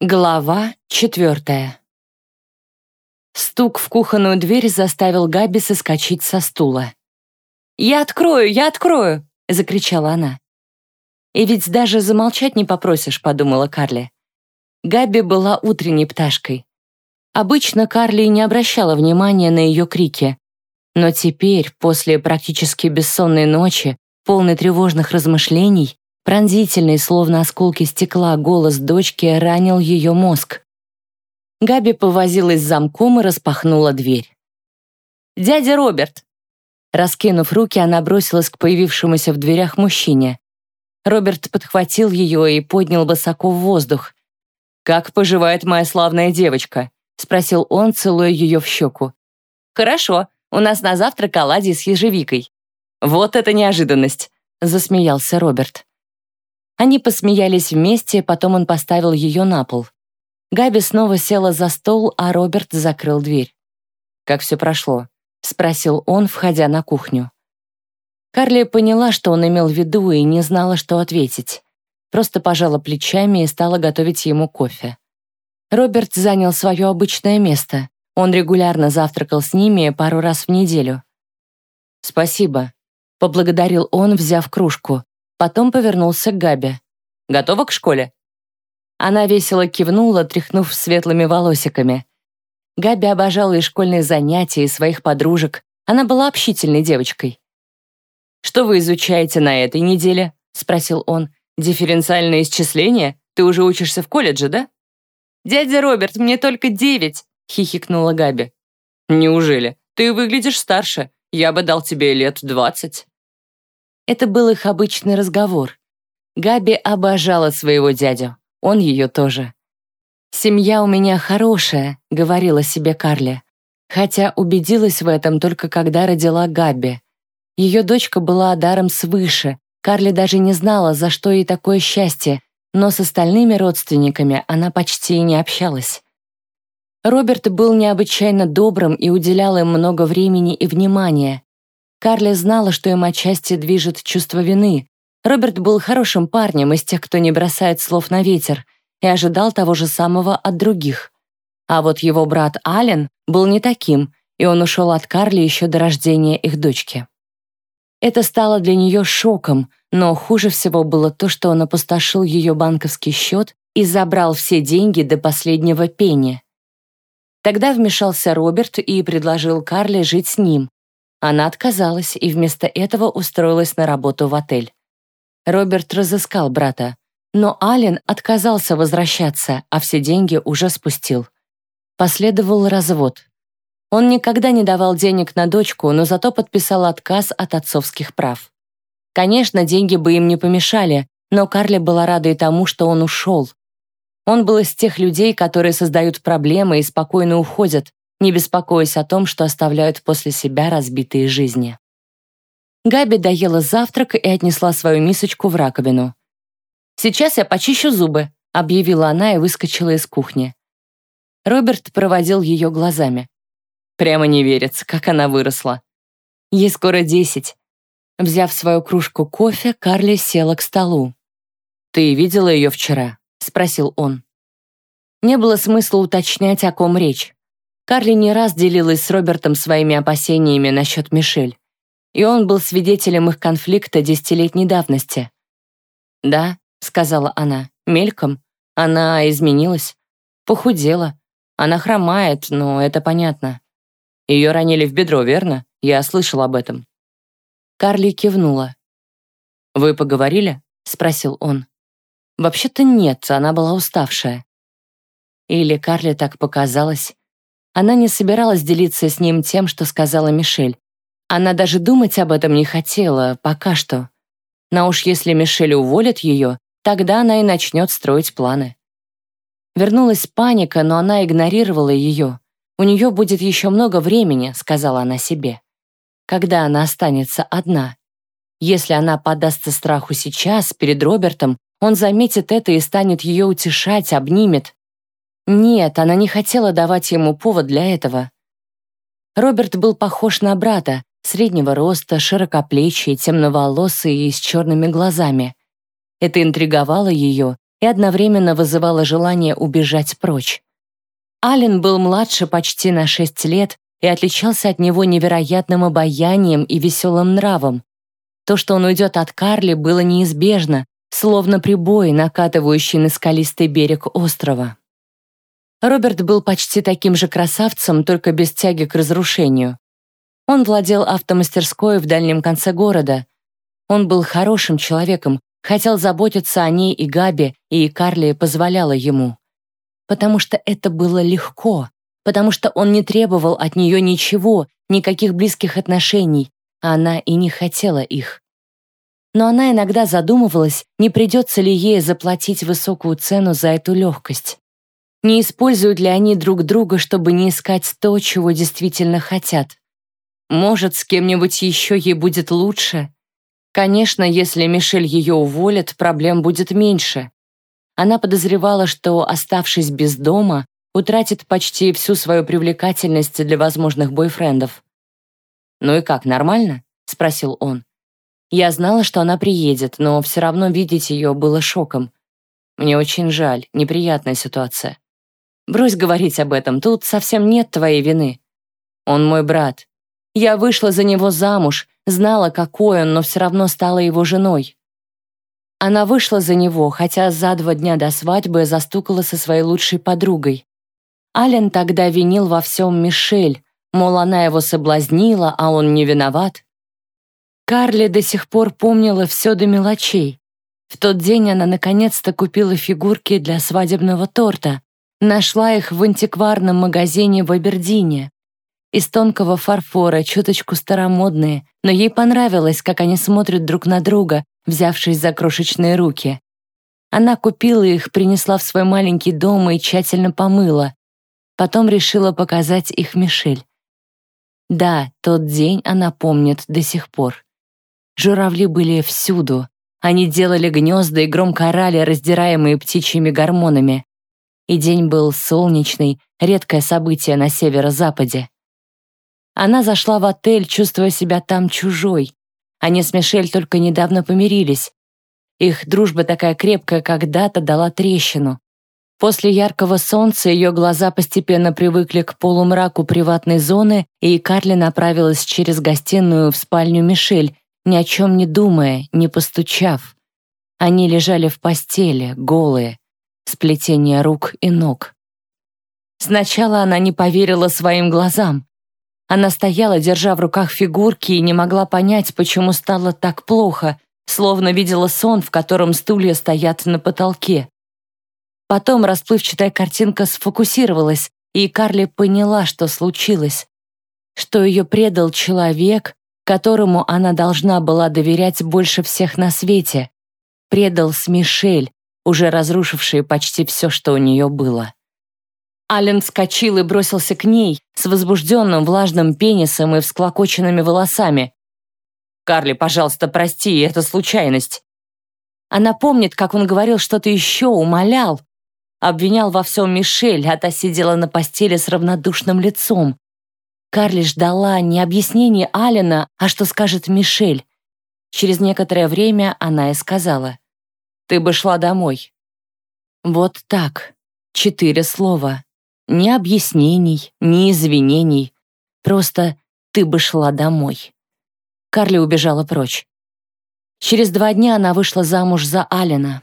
Глава четвертая. Стук в кухонную дверь заставил Габи соскочить со стула. «Я открою, я открою!» — закричала она. «И ведь даже замолчать не попросишь», — подумала Карли. Габи была утренней пташкой. Обычно Карли не обращала внимания на ее крики. Но теперь, после практически бессонной ночи, полной тревожных размышлений, Пронзительный, словно осколки стекла, голос дочки ранил ее мозг. Габи повозилась с замком и распахнула дверь. «Дядя Роберт!» Раскинув руки, она бросилась к появившемуся в дверях мужчине. Роберт подхватил ее и поднял высоко в воздух. «Как поживает моя славная девочка?» — спросил он, целуя ее в щеку. «Хорошо, у нас на завтрак оладьи с ежевикой». «Вот это неожиданность!» — засмеялся Роберт. Они посмеялись вместе, потом он поставил ее на пол. Габи снова села за стол, а Роберт закрыл дверь. «Как все прошло?» — спросил он, входя на кухню. Карли поняла, что он имел в виду, и не знала, что ответить. Просто пожала плечами и стала готовить ему кофе. Роберт занял свое обычное место. Он регулярно завтракал с ними пару раз в неделю. «Спасибо», — поблагодарил он, взяв кружку. Потом повернулся к Габе. «Готова к школе?» Она весело кивнула, тряхнув светлыми волосиками. Габи обожала и школьные занятия, и своих подружек. Она была общительной девочкой. «Что вы изучаете на этой неделе?» — спросил он. «Дифференциальное исчисление? Ты уже учишься в колледже, да?» «Дядя Роберт, мне только девять!» — хихикнула Габи. «Неужели? Ты выглядишь старше. Я бы дал тебе лет двадцать». Это был их обычный разговор. Габи обожала своего дядю, он ее тоже. «Семья у меня хорошая», — говорила себе Карли, хотя убедилась в этом только когда родила Габи. Ее дочка была даром свыше, Карли даже не знала, за что ей такое счастье, но с остальными родственниками она почти и не общалась. Роберт был необычайно добрым и уделял им много времени и внимания. Карли знала, что им отчасти движет чувство вины. Роберт был хорошим парнем из тех, кто не бросает слов на ветер, и ожидал того же самого от других. А вот его брат Ален был не таким, и он ушел от Карли еще до рождения их дочки. Это стало для нее шоком, но хуже всего было то, что он опустошил ее банковский счет и забрал все деньги до последнего пени. Тогда вмешался Роберт и предложил Карли жить с ним, она отказалась и вместо этого устроилась на работу в отель. Роберт разыскал брата, но Ален отказался возвращаться, а все деньги уже спустил. Последовал развод. Он никогда не давал денег на дочку, но зато подписал отказ от отцовских прав. Конечно, деньги бы им не помешали, но Карли была рада и тому, что он ушел. Он был из тех людей, которые создают проблемы и спокойно уходят, не беспокоясь о том, что оставляют после себя разбитые жизни. Габи доела завтрак и отнесла свою мисочку в раковину. «Сейчас я почищу зубы», — объявила она и выскочила из кухни. Роберт проводил ее глазами. Прямо не верится, как она выросла. Ей скоро десять. Взяв свою кружку кофе, Карли села к столу. «Ты видела ее вчера?» — спросил он. Не было смысла уточнять, о ком речь. Карли не раз делилась с Робертом своими опасениями насчет Мишель, и он был свидетелем их конфликта десятилетней давности. «Да», — сказала она, мельком, она изменилась, похудела. Она хромает, но это понятно. Ее ранили в бедро, верно? Я слышал об этом. Карли кивнула. «Вы поговорили?» — спросил он. «Вообще-то нет, она была уставшая». Или Карли так показалось. Она не собиралась делиться с ним тем, что сказала Мишель. Она даже думать об этом не хотела, пока что. Но уж если Мишель уволит ее, тогда она и начнет строить планы. Вернулась паника, но она игнорировала ее. «У нее будет еще много времени», — сказала она себе. «Когда она останется одна? Если она подастся страху сейчас, перед Робертом, он заметит это и станет ее утешать, обнимет. Нет, она не хотела давать ему повод для этого. Роберт был похож на брата, среднего роста, широкоплечий, темноволосый и с черными глазами. Это интриговало ее, и одновременно вызывала желание убежать прочь. Ален был младше почти на шесть лет и отличался от него невероятным обаянием и веселым нравом. То, что он уйдет от Карли, было неизбежно, словно прибой, накатывающий на скалистый берег острова. Роберт был почти таким же красавцем, только без тяги к разрушению. Он владел автомастерской в дальнем конце города. Он был хорошим человеком, хотел заботиться о ней и Габи, и Карли позволяла ему. Потому что это было легко, потому что он не требовал от нее ничего, никаких близких отношений, а она и не хотела их. Но она иногда задумывалась, не придется ли ей заплатить высокую цену за эту легкость. Не используют ли они друг друга, чтобы не искать то, чего действительно хотят? Может, с кем-нибудь еще ей будет лучше? Конечно, если Мишель ее уволит, проблем будет меньше. Она подозревала, что, оставшись без дома, утратит почти всю свою привлекательность для возможных бойфрендов. «Ну и как, нормально?» — спросил он. Я знала, что она приедет, но все равно видеть ее было шоком. Мне очень жаль, неприятная ситуация. Брось говорить об этом, тут совсем нет твоей вины. Он мой брат. Я вышла за него замуж, знала, какой он, но все равно стала его женой. Она вышла за него, хотя за два дня до свадьбы застукала со своей лучшей подругой. Ален тогда винил во всем Мишель, мол, она его соблазнила, а он не виноват. Карли до сих пор помнила все до мелочей. В тот день она наконец-то купила фигурки для свадебного торта, Нашла их в антикварном магазине в Абердине. Из тонкого фарфора, чуточку старомодные, но ей понравилось, как они смотрят друг на друга, взявшись за крошечные руки. Она купила их, принесла в свой маленький дом и тщательно помыла. Потом решила показать их Мишель. Да, тот день она помнит до сих пор. Журавли были всюду. Они делали гнезда и громко орали, раздираемые птичьими гормонами и день был солнечный, редкое событие на северо-западе. Она зашла в отель, чувствуя себя там чужой. Они с Мишель только недавно помирились. Их дружба такая крепкая когда-то дала трещину. После яркого солнца ее глаза постепенно привыкли к полумраку приватной зоны, и Карли направилась через гостиную в спальню Мишель, ни о чем не думая, не постучав. Они лежали в постели, голые сплетение рук и ног. Сначала она не поверила своим глазам. Она стояла, держа в руках фигурки, и не могла понять, почему стало так плохо, словно видела сон, в котором стулья стоят на потолке. Потом расплывчатая картинка сфокусировалась, и Карли поняла, что случилось. Что ее предал человек, которому она должна была доверять больше всех на свете. Предал с Мишель, уже разрушившие почти все, что у нее было. Ален вскочил и бросился к ней с возбужденным влажным пенисом и всклокоченными волосами. «Карли, пожалуйста, прости, это случайность». Она помнит, как он говорил что-то еще, умолял. Обвинял во всем Мишель, а та сидела на постели с равнодушным лицом. Карли ждала не объяснений Алина, а что скажет Мишель. Через некоторое время она и сказала ты бы шла домой». Вот так. Четыре слова. Ни объяснений, ни извинений. Просто ты бы шла домой. Карли убежала прочь. Через два дня она вышла замуж за Алина,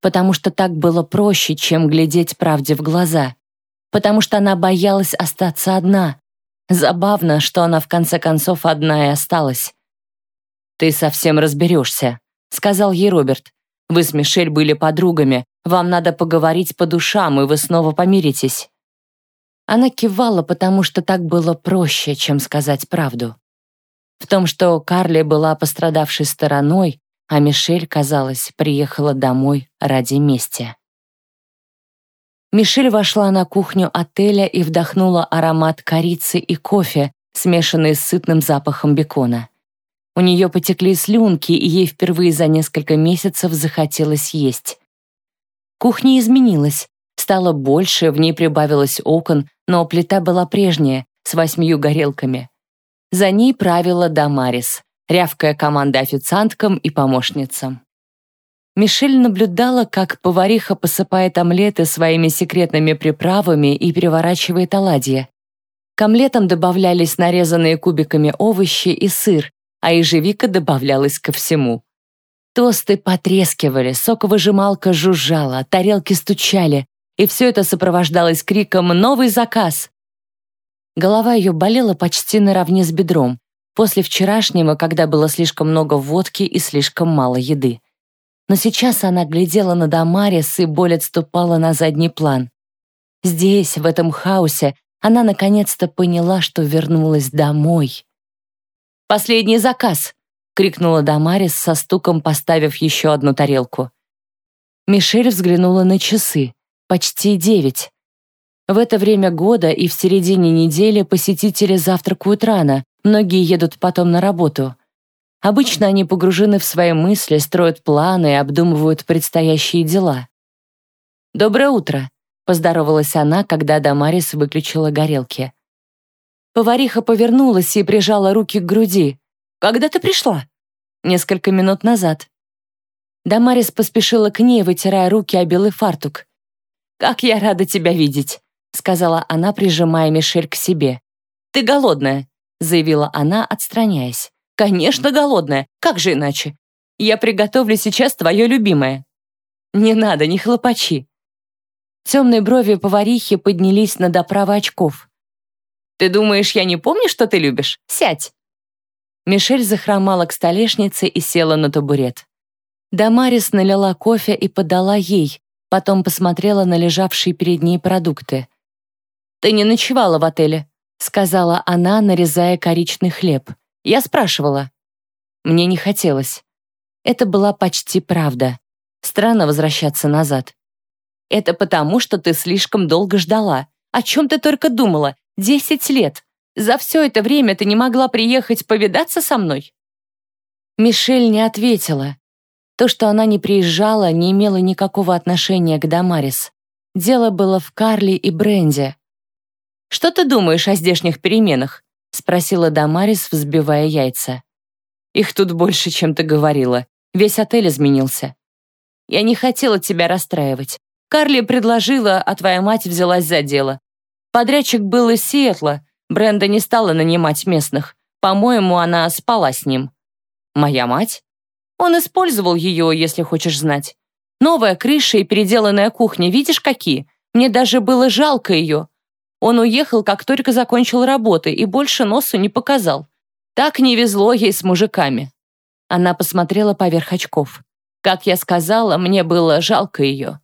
потому что так было проще, чем глядеть правде в глаза, потому что она боялась остаться одна. Забавно, что она в конце концов одна и осталась. «Ты совсем разберешься», — сказал ей Роберт. Вы с Мишель были подругами. Вам надо поговорить по душам, и вы снова помиритесь». Она кивала, потому что так было проще, чем сказать правду. В том, что Карли была пострадавшей стороной, а Мишель, казалось, приехала домой ради мести. Мишель вошла на кухню отеля и вдохнула аромат корицы и кофе, смешанный с сытным запахом бекона. У нее потекли слюнки, и ей впервые за несколько месяцев захотелось есть. Кухня изменилась. Стало больше, в ней прибавилось окон, но плита была прежняя, с восьмью горелками. За ней правила Дамарис, рявкая команда официанткам и помощницам. Мишель наблюдала, как повариха посыпает омлеты своими секретными приправами и переворачивает оладьи. К омлетам добавлялись нарезанные кубиками овощи и сыр, а ежевика добавлялась ко всему. Тосты потрескивали, соковыжималка жужжала, тарелки стучали, и все это сопровождалось криком «Новый заказ!». Голова ее болела почти наравне с бедром, после вчерашнего, когда было слишком много водки и слишком мало еды. Но сейчас она глядела на Дамарис, и боль отступала на задний план. Здесь, в этом хаосе, она наконец-то поняла, что вернулась домой. «Последний заказ!» — крикнула Дамарис со стуком, поставив еще одну тарелку. Мишель взглянула на часы. Почти девять. В это время года и в середине недели посетители завтракают рано, многие едут потом на работу. Обычно они погружены в свои мысли, строят планы и обдумывают предстоящие дела. «Доброе утро», — поздоровалась она, когда Дамарис выключила горелки. Повариха повернулась и прижала руки к груди. «Когда ты пришла?» «Несколько минут назад». Дамарис поспешила к ней, вытирая руки о белый фартук. «Как я рада тебя видеть», — сказала она, прижимая Мишель к себе. «Ты голодная», — заявила она, отстраняясь. «Конечно, голодная. Как же иначе? Я приготовлю сейчас твое любимое». «Не надо, не хлопачи». Темные брови поварихи поднялись над оправой очков. «Ты думаешь, я не помню, что ты любишь? Сядь!» Мишель захромала к столешнице и села на табурет. Дамарис налила кофе и подала ей, потом посмотрела на лежавшие перед ней продукты. «Ты не ночевала в отеле», — сказала она, нарезая коричный хлеб. Я спрашивала. Мне не хотелось. Это была почти правда. Странно возвращаться назад. Это потому, что ты слишком долго ждала. О чем ты только думала? Десять лет. За все это время ты не могла приехать повидаться со мной?» Мишель не ответила. То, что она не приезжала, не имело никакого отношения к Дамарис. Дело было в Карли и Бренде. «Что ты думаешь о здешних переменах?» спросила Дамарис, взбивая яйца. «Их тут больше, чем ты говорила. Весь отель изменился». «Я не хотела тебя расстраивать. Карли предложила, а твоя мать взялась за дело. Подрядчик был из Сиэтла. Бренда не стала нанимать местных. По-моему, она спала с ним». «Моя мать?» «Он использовал ее, если хочешь знать. Новая крыша и переделанная кухня, видишь, какие? Мне даже было жалко ее. Он уехал, как только закончил работы, и больше носу не показал. Так не везло ей с мужиками. Она посмотрела поверх очков. Как я сказала, мне было жалко ее.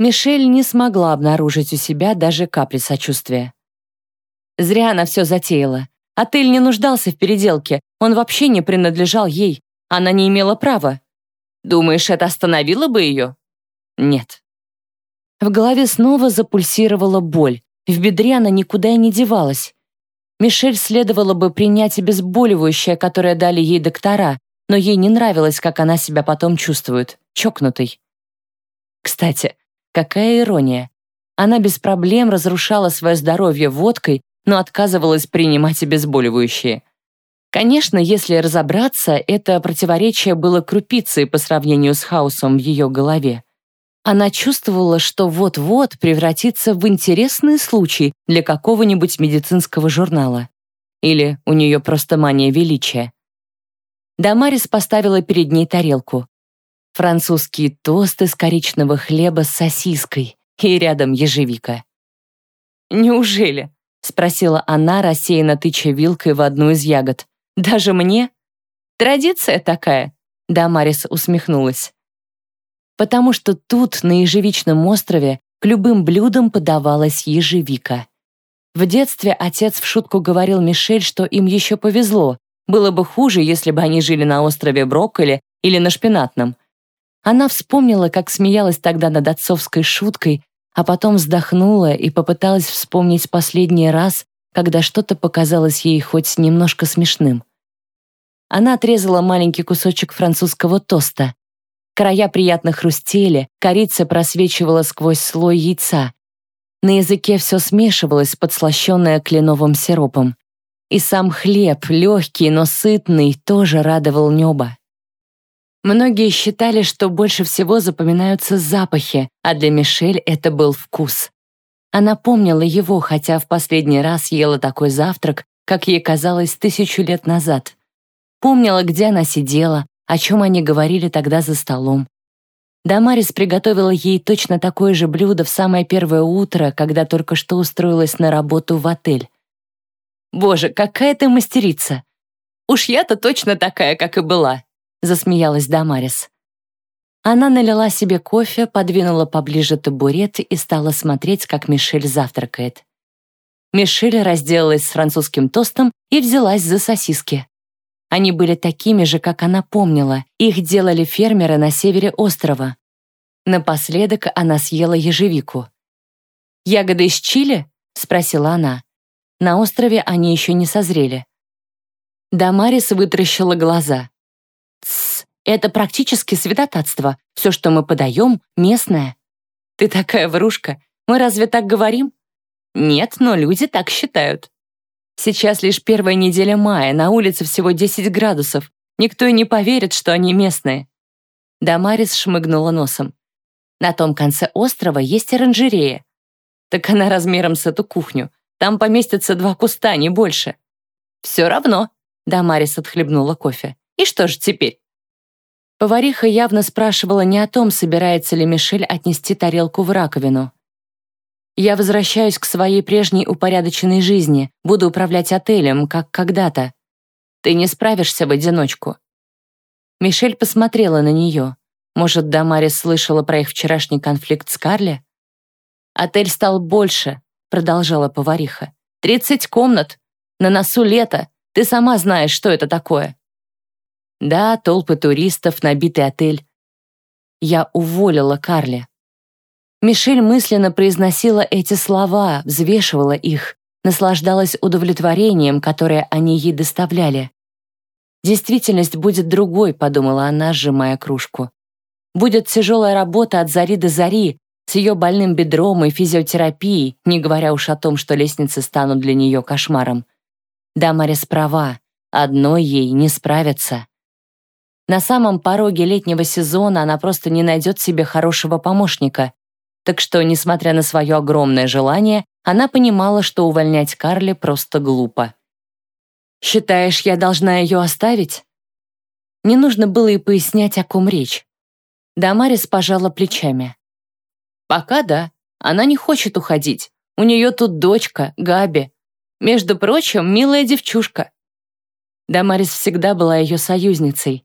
Мишель не смогла обнаружить у себя даже капли сочувствия. Зря она все затеяла. Отель не нуждался в переделке, он вообще не принадлежал ей. Она не имела права. Думаешь, это остановило бы ее? Нет. В голове снова запульсировала боль. В бедре она никуда и не девалась. Мишель следовало бы принять обезболивающее, которое дали ей доктора, но ей не нравилось, как она себя потом чувствует, чокнутой. Кстати, какая ирония. Она без проблем разрушала свое здоровье водкой, но отказывалась принимать обезболивающие. Конечно, если разобраться, это противоречие было крупицей по сравнению с хаосом в ее голове. Она чувствовала, что вот-вот превратится в интересный случай для какого-нибудь медицинского журнала. Или у нее просто мания величия. Дамарис поставила перед ней тарелку. Французские тосты с коричневого хлеба с сосиской и рядом ежевика. «Неужели?» — спросила она, рассеянно тыча вилкой в одну из ягод. «Даже мне?» «Традиция такая», — Дамарис усмехнулась потому что тут, на ежевичном острове, к любым блюдам подавалась ежевика. В детстве отец в шутку говорил Мишель, что им еще повезло. Было бы хуже, если бы они жили на острове Брокколи или на Шпинатном. Она вспомнила, как смеялась тогда над отцовской шуткой, а потом вздохнула и попыталась вспомнить последний раз, когда что-то показалось ей хоть немножко смешным. Она отрезала маленький кусочек французского тоста. Края приятно хрустели, корица просвечивала сквозь слой яйца. На языке все смешивалось, подслащенное кленовым сиропом. И сам хлеб, легкий, но сытный, тоже радовал небо. Многие считали, что больше всего запоминаются запахи, а для Мишель это был вкус. Она помнила его, хотя в последний раз ела такой завтрак, как ей казалось тысячу лет назад. Помнила, где она сидела, о чем они говорили тогда за столом. Дамарис приготовила ей точно такое же блюдо в самое первое утро, когда только что устроилась на работу в отель. «Боже, какая ты мастерица! Уж я-то точно такая, как и была!» Засмеялась Дамарис. Она налила себе кофе, подвинула поближе табурет и стала смотреть, как Мишель завтракает. Мишель разделалась с французским тостом и взялась за сосиски. Они были такими же, как она помнила. Их делали фермеры на севере острова. Напоследок она съела ежевику. «Ягоды из Чили?» — спросила она. На острове они еще не созрели. Дамарис вытращила глаза. «Тсс, это практически святотатство. Все, что мы подаем, местное». «Ты такая врушка. Мы разве так говорим?» «Нет, но люди так считают». Сейчас лишь первая неделя мая, на улице всего 10 градусов. Никто и не поверит, что они местные. Дамарис шмыгнула носом. На том конце острова есть оранжерея. Так она размером с эту кухню. Там поместятся два куста, не больше. Все равно. Дамарис отхлебнула кофе. И что же теперь? Повариха явно спрашивала не о том, собирается ли Мишель отнести тарелку в раковину. «Я возвращаюсь к своей прежней упорядоченной жизни, буду управлять отелем, как когда-то. Ты не справишься в одиночку». Мишель посмотрела на нее. Может, Дамарис слышала про их вчерашний конфликт с Карли? «Отель стал больше», — продолжала повариха. «Тридцать комнат. На носу лето. Ты сама знаешь, что это такое». Да, толпы туристов, набитый отель. Я уволила Карли. Мишель мысленно произносила эти слова, взвешивала их, наслаждалась удовлетворением, которое они ей доставляли. «Действительность будет другой», — подумала она, сжимая кружку. «Будет тяжелая работа от зари до зари, с ее больным бедром и физиотерапией, не говоря уж о том, что лестницы станут для нее кошмаром. Да, Марис права, одной ей не справиться. На самом пороге летнего сезона она просто не найдет себе хорошего помощника. Так что, несмотря на свое огромное желание, она понимала, что увольнять Карли просто глупо. «Считаешь, я должна ее оставить?» Не нужно было и пояснять, о ком речь. Дамарис пожала плечами. «Пока да. Она не хочет уходить. У нее тут дочка, Габи. Между прочим, милая девчушка». Дамарис всегда была ее союзницей.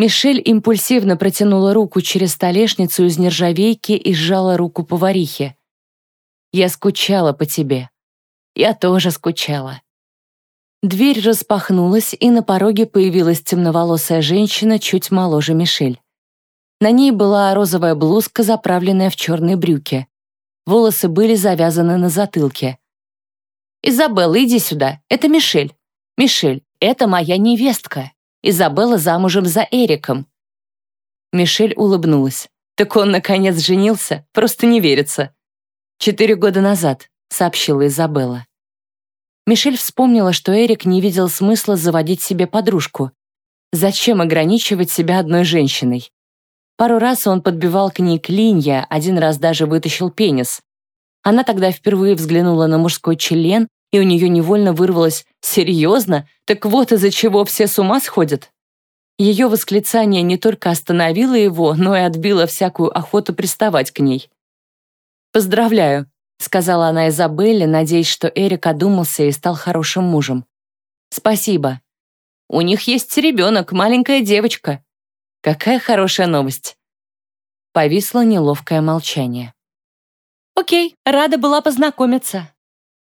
Мишель импульсивно протянула руку через столешницу из нержавейки и сжала руку поварихи. «Я скучала по тебе. Я тоже скучала». Дверь распахнулась, и на пороге появилась темноволосая женщина чуть моложе Мишель. На ней была розовая блузка, заправленная в черные брюки. Волосы были завязаны на затылке. «Изабелла, иди сюда. Это Мишель. Мишель, это моя невестка». Изабелла замужем за Эриком». Мишель улыбнулась. «Так он, наконец, женился? Просто не верится». «Четыре года назад», — сообщила Изабелла. Мишель вспомнила, что Эрик не видел смысла заводить себе подружку. Зачем ограничивать себя одной женщиной? Пару раз он подбивал к ней клинья, один раз даже вытащил пенис. Она тогда впервые взглянула на мужской член и у нее невольно вырвалось «Серьезно? Так вот из-за чего все с ума сходят?» Ее восклицание не только остановило его, но и отбило всякую охоту приставать к ней. «Поздравляю», — сказала она Изабелле, надеясь, что Эрик одумался и стал хорошим мужем. «Спасибо. У них есть ребенок, маленькая девочка. Какая хорошая новость». Повисло неловкое молчание. «Окей, рада была познакомиться»,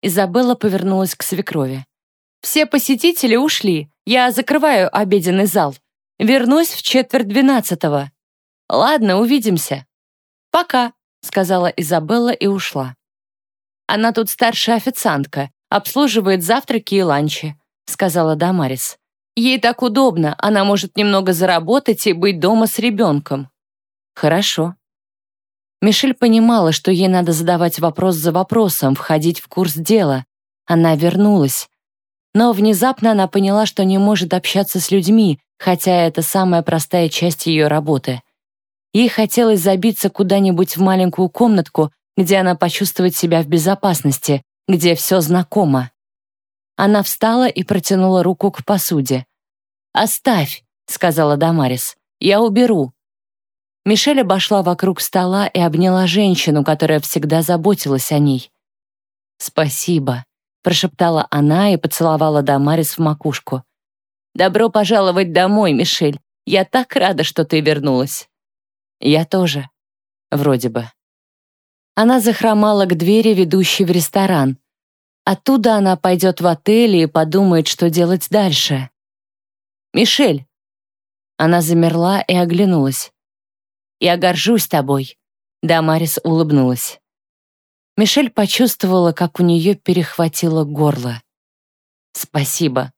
Изабелла повернулась к свекрови. «Все посетители ушли. Я закрываю обеденный зал. Вернусь в четверть двенадцатого. Ладно, увидимся». «Пока», — сказала Изабелла и ушла. «Она тут старшая официантка, обслуживает завтраки и ланчи», — сказала Дамарис. «Ей так удобно, она может немного заработать и быть дома с ребенком». «Хорошо», Мишель понимала, что ей надо задавать вопрос за вопросом, входить в курс дела. Она вернулась. Но внезапно она поняла, что не может общаться с людьми, хотя это самая простая часть ее работы. Ей хотелось забиться куда-нибудь в маленькую комнатку, где она почувствует себя в безопасности, где все знакомо. Она встала и протянула руку к посуде. «Оставь», — сказала Дамарис, — «я уберу». Мишель обошла вокруг стола и обняла женщину, которая всегда заботилась о ней. «Спасибо», — прошептала она и поцеловала Дамарис в макушку. «Добро пожаловать домой, Мишель. Я так рада, что ты вернулась». «Я тоже. Вроде бы». Она захромала к двери, ведущей в ресторан. Оттуда она пойдет в отель и подумает, что делать дальше. «Мишель!» Она замерла и оглянулась. «Я горжусь тобой», — Дамарис улыбнулась. Мишель почувствовала, как у нее перехватило горло. «Спасибо»,